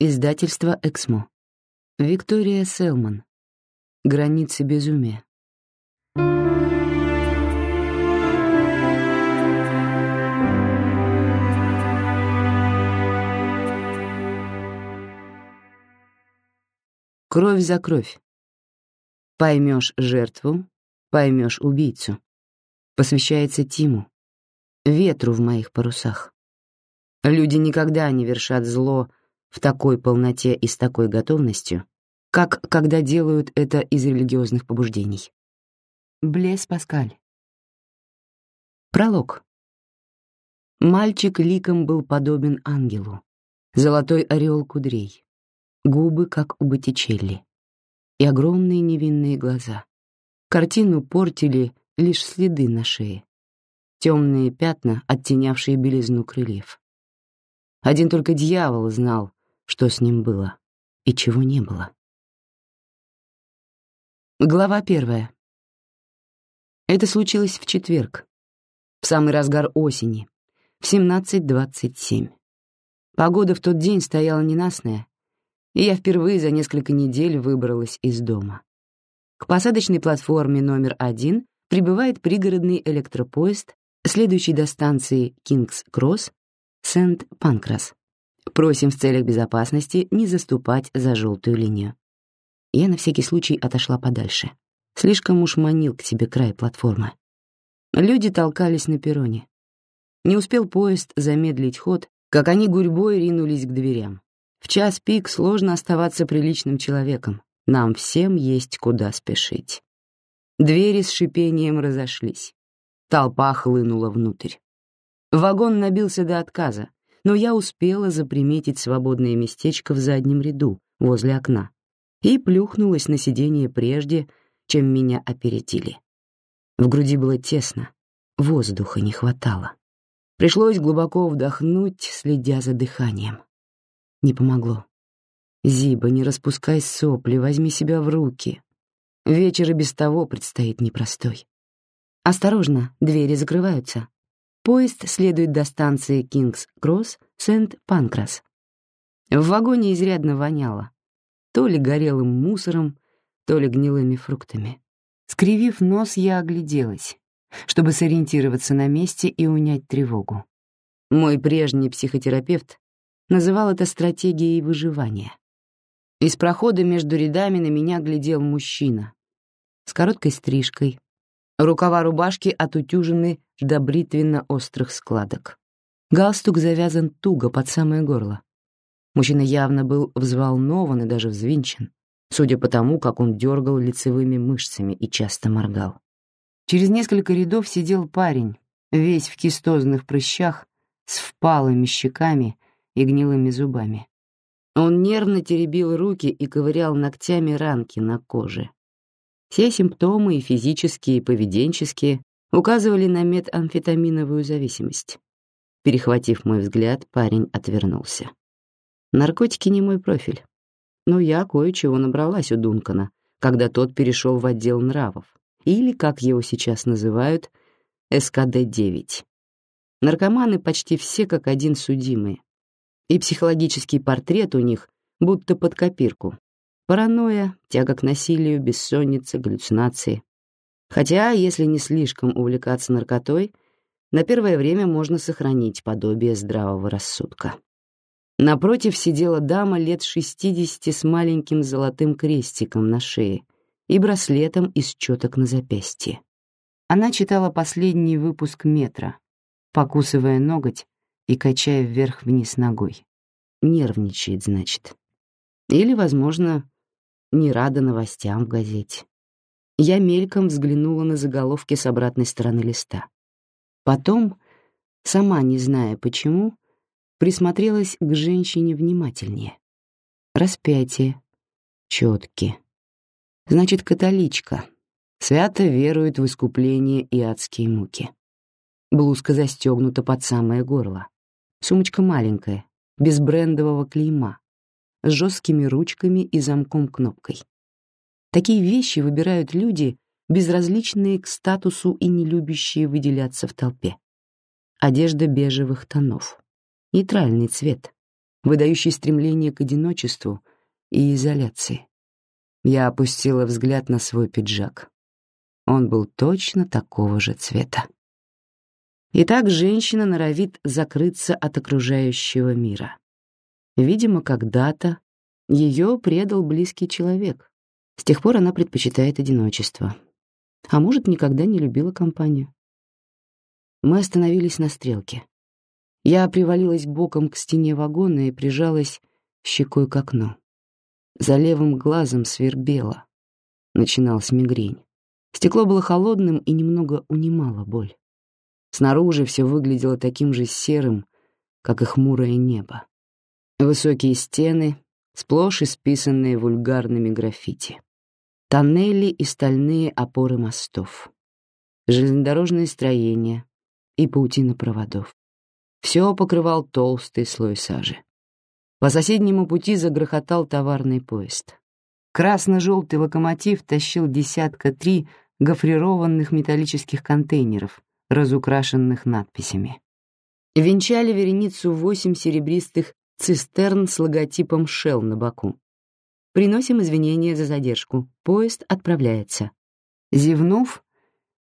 Издательство «Эксмо». Виктория Селман. Границы безумия. Кровь за кровь. Поймешь жертву, поймешь убийцу. Посвящается Тиму, ветру в моих парусах. Люди никогда не вершат зло, в такой полноте и с такой готовностью, как когда делают это из религиозных побуждений. Блес Паскаль. Пролог. Мальчик ликом был подобен ангелу. Золотой ореол кудрей, губы, как у Боттичелли, и огромные невинные глаза. Картину портили лишь следы на шее, темные пятна, оттенявшие белизну крыльев. Один только дьявол знал, что с ним было и чего не было. Глава первая. Это случилось в четверг, в самый разгар осени, в 17.27. Погода в тот день стояла ненастная, и я впервые за несколько недель выбралась из дома. К посадочной платформе номер один прибывает пригородный электропоезд, следующий до станции Кингс-Кросс, Сент-Панкрас. Просим в целях безопасности не заступать за желтую линию. Я на всякий случай отошла подальше. Слишком уж манил к тебе край платформы. Люди толкались на перроне. Не успел поезд замедлить ход, как они гурьбой ринулись к дверям. В час пик сложно оставаться приличным человеком. Нам всем есть куда спешить. Двери с шипением разошлись. Толпа хлынула внутрь. Вагон набился до отказа, но я успела заприметить свободное местечко в заднем ряду, возле окна, и плюхнулась на сиденье прежде, чем меня опередили. В груди было тесно, воздуха не хватало. Пришлось глубоко вдохнуть, следя за дыханием. Не помогло. «Зиба, не распускай сопли, возьми себя в руки. Вечер и без того предстоит непростой. Осторожно, двери закрываются», Поезд следует до станции Кингс-Кросс, Сент-Панкрас. В вагоне изрядно воняло. То ли горелым мусором, то ли гнилыми фруктами. Скривив нос, я огляделась, чтобы сориентироваться на месте и унять тревогу. Мой прежний психотерапевт называл это стратегией выживания. Из прохода между рядами на меня глядел мужчина с короткой стрижкой, Рукава рубашки отутюжены до бритвенно-острых складок. Галстук завязан туго под самое горло. Мужчина явно был взволнован и даже взвинчен, судя по тому, как он дергал лицевыми мышцами и часто моргал. Через несколько рядов сидел парень, весь в кистозных прыщах, с впалыми щеками и гнилыми зубами. Он нервно теребил руки и ковырял ногтями ранки на коже. Все симптомы, и физические, и поведенческие, указывали на метамфетаминовую зависимость. Перехватив мой взгляд, парень отвернулся. Наркотики не мой профиль. Но я кое-чего набралась у Дункана, когда тот перешел в отдел нравов, или, как его сейчас называют, СКД-9. Наркоманы почти все как один судимые, и психологический портрет у них будто под копирку, Паранойя, тяга к насилию, бессонница, галлюцинации. Хотя, если не слишком увлекаться наркотой, на первое время можно сохранить подобие здравого рассудка. Напротив сидела дама лет шестидесяти с маленьким золотым крестиком на шее и браслетом из чёток на запястье. Она читала последний выпуск «Метра», покусывая ноготь и качая вверх-вниз ногой. Нервничает, значит. Или, возможно, не рада новостям в газете. Я мельком взглянула на заголовки с обратной стороны листа. Потом, сама не зная почему, присмотрелась к женщине внимательнее. Распятие, четки. Значит, католичка. Свято верует в искупление и адские муки. Блузка застегнута под самое горло. Сумочка маленькая, без брендового клейма с жесткими ручками и замком-кнопкой. Такие вещи выбирают люди, безразличные к статусу и не любящие выделяться в толпе. Одежда бежевых тонов. Нейтральный цвет. выдающий стремление к одиночеству и изоляции. Я опустила взгляд на свой пиджак. Он был точно такого же цвета. Итак, женщина норовит закрыться от окружающего мира. Видимо, когда-то ее предал близкий человек. С тех пор она предпочитает одиночество. А может, никогда не любила компанию. Мы остановились на стрелке. Я привалилась боком к стене вагона и прижалась щекой к окну. За левым глазом свербело. Начиналась мигрень. Стекло было холодным и немного унимало боль. Снаружи все выглядело таким же серым, как и хмурое небо. Высокие стены, сплошь исписанные вульгарными граффити. Тоннели и стальные опоры мостов. Железнодорожные строения и паутина проводов. Все покрывал толстый слой сажи. По соседнему пути загрохотал товарный поезд. Красно-желтый локомотив тащил десятка три гофрированных металлических контейнеров, разукрашенных надписями. Венчали вереницу восемь серебристых цистерн с логотипом Shell на боку. Приносим извинения за задержку. Поезд отправляется. Зевнув,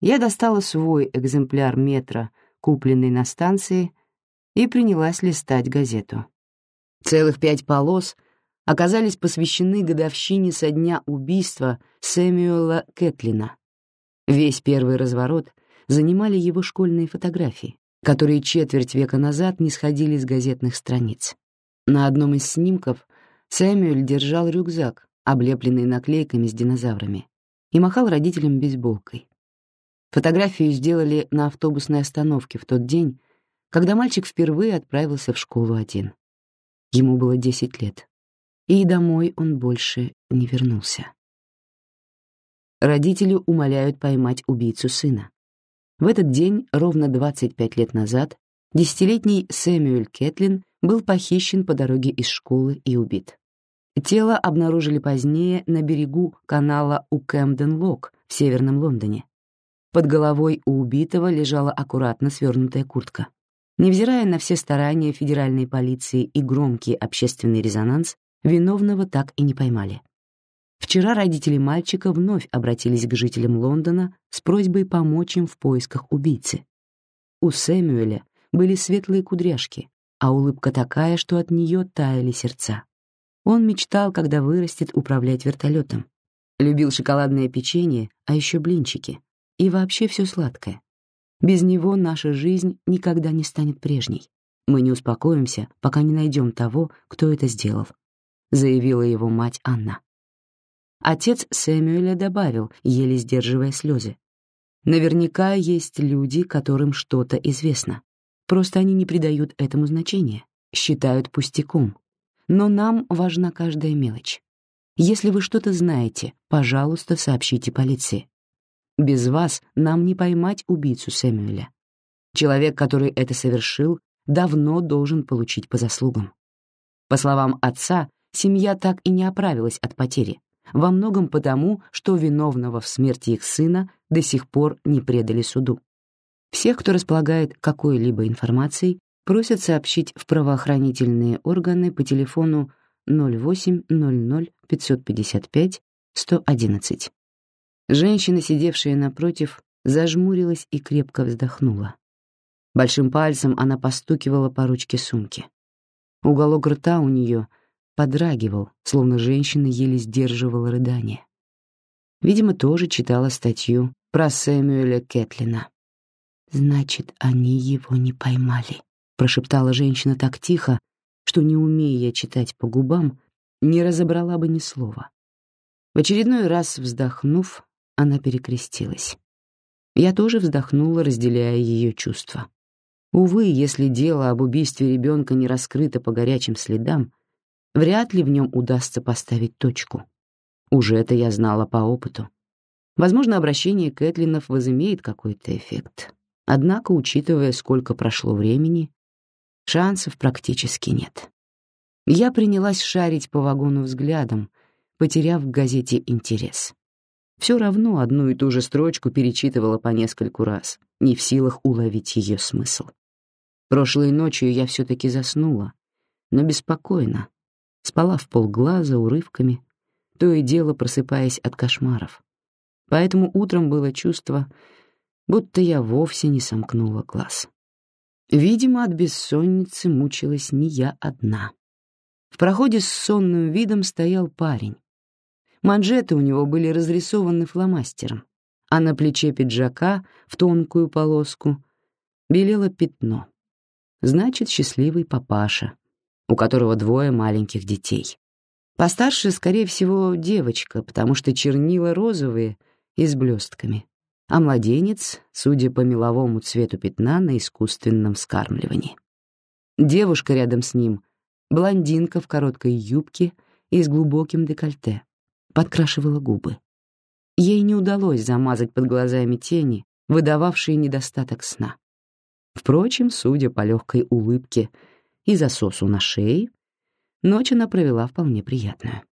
я достала свой экземпляр метра, купленный на станции, и принялась листать газету. Целых пять полос оказались посвящены годовщине со дня убийства Сэмюэла Кэтлина, Весь первый разворот занимали его школьные фотографии, которые четверть века назад не сходили с газетных страниц. На одном из снимков Сэмюэль держал рюкзак, облепленный наклейками с динозаврами, и махал родителям бейсболкой. Фотографию сделали на автобусной остановке в тот день, когда мальчик впервые отправился в школу один. Ему было 10 лет, и домой он больше не вернулся родители умоляют поймать убийцу сына. В этот день, ровно 25 лет назад, десятилетний Сэмюэль Кэтлин был похищен по дороге из школы и убит. Тело обнаружили позднее на берегу канала у Кэмден-Лок в северном Лондоне. Под головой у убитого лежала аккуратно свернутая куртка. Невзирая на все старания федеральной полиции и громкий общественный резонанс, виновного так и не поймали. Вчера родители мальчика вновь обратились к жителям Лондона с просьбой помочь им в поисках убийцы. У Сэмюэля были светлые кудряшки, а улыбка такая, что от нее таяли сердца. Он мечтал, когда вырастет, управлять вертолетом. Любил шоколадное печенье, а еще блинчики. И вообще все сладкое. Без него наша жизнь никогда не станет прежней. Мы не успокоимся, пока не найдем того, кто это сделал, заявила его мать Анна. Отец Сэмюэля добавил, еле сдерживая слезы. Наверняка есть люди, которым что-то известно. Просто они не придают этому значения, считают пустяком. Но нам важна каждая мелочь. Если вы что-то знаете, пожалуйста, сообщите полиции. Без вас нам не поймать убийцу Сэмюэля. Человек, который это совершил, давно должен получить по заслугам. По словам отца, семья так и не оправилась от потери, во многом потому, что виновного в смерти их сына до сих пор не предали суду. Всех, кто располагает какой-либо информацией, просят сообщить в правоохранительные органы по телефону 0800 555 111. Женщина, сидевшая напротив, зажмурилась и крепко вздохнула. Большим пальцем она постукивала по ручке сумки. Уголок рта у нее подрагивал, словно женщина еле сдерживала рыдание. Видимо, тоже читала статью про Сэмюэля Кэтлина. «Значит, они его не поймали», — прошептала женщина так тихо, что, не умея читать по губам, не разобрала бы ни слова. В очередной раз вздохнув, она перекрестилась. Я тоже вздохнула, разделяя ее чувства. Увы, если дело об убийстве ребенка не раскрыто по горячим следам, вряд ли в нем удастся поставить точку. Уже это я знала по опыту. Возможно, обращение Кэтлинов возымеет какой-то эффект. Однако, учитывая, сколько прошло времени, шансов практически нет. Я принялась шарить по вагону взглядом, потеряв в газете интерес. Все равно одну и ту же строчку перечитывала по нескольку раз, не в силах уловить ее смысл. Прошлой ночью я все-таки заснула, но беспокойно. Спала в полглаза урывками, то и дело просыпаясь от кошмаров. Поэтому утром было чувство, будто я вовсе не сомкнула глаз. Видимо, от бессонницы мучилась не я одна. В проходе с сонным видом стоял парень. Манжеты у него были разрисованы фломастером, а на плече пиджака в тонкую полоску белело пятно. Значит, счастливый папаша, у которого двое маленьких детей. Постарше, скорее всего, девочка, потому что чернила розовые и с блестками, а младенец, судя по меловому цвету пятна на искусственном скармливании. Девушка рядом с ним — блондинка в короткой юбке и с глубоким декольте, подкрашивала губы. Ей не удалось замазать под глазами тени, выдававшие недостаток сна. Впрочем, судя по легкой улыбке и засосу на шее, ночь она провела вполне приятную.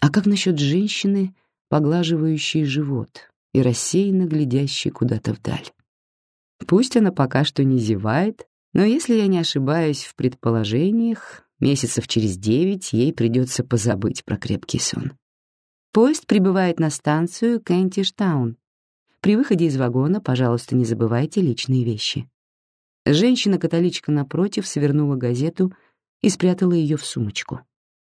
А как насчет женщины, поглаживающей живот и рассеянно глядящей куда-то вдаль? Пусть она пока что не зевает, но если я не ошибаюсь в предположениях, месяцев через девять ей придется позабыть про крепкий сон. Поезд прибывает на станцию Кентиштаун. При выходе из вагона, пожалуйста, не забывайте личные вещи. Женщина-католичка напротив свернула газету и спрятала ее в сумочку.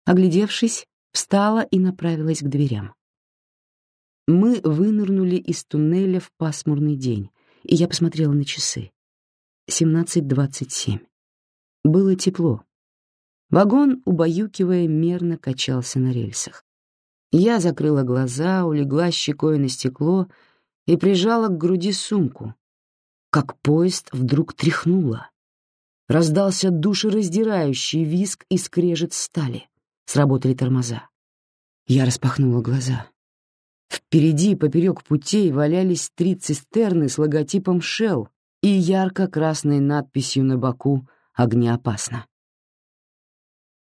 Оглядевшись, встала и направилась к дверям. Мы вынырнули из туннеля в пасмурный день, и я посмотрела на часы. 17.27. Было тепло. Вагон, убаюкивая, мерно качался на рельсах. Я закрыла глаза, улегла щекой на стекло и прижала к груди сумку, как поезд вдруг тряхнуло. Раздался душераздирающий визг и скрежет стали. Сработали тормоза. Я распахнула глаза. Впереди, поперек путей, валялись три цистерны с логотипом Shell и ярко-красной надписью на боку «Огнеопасно».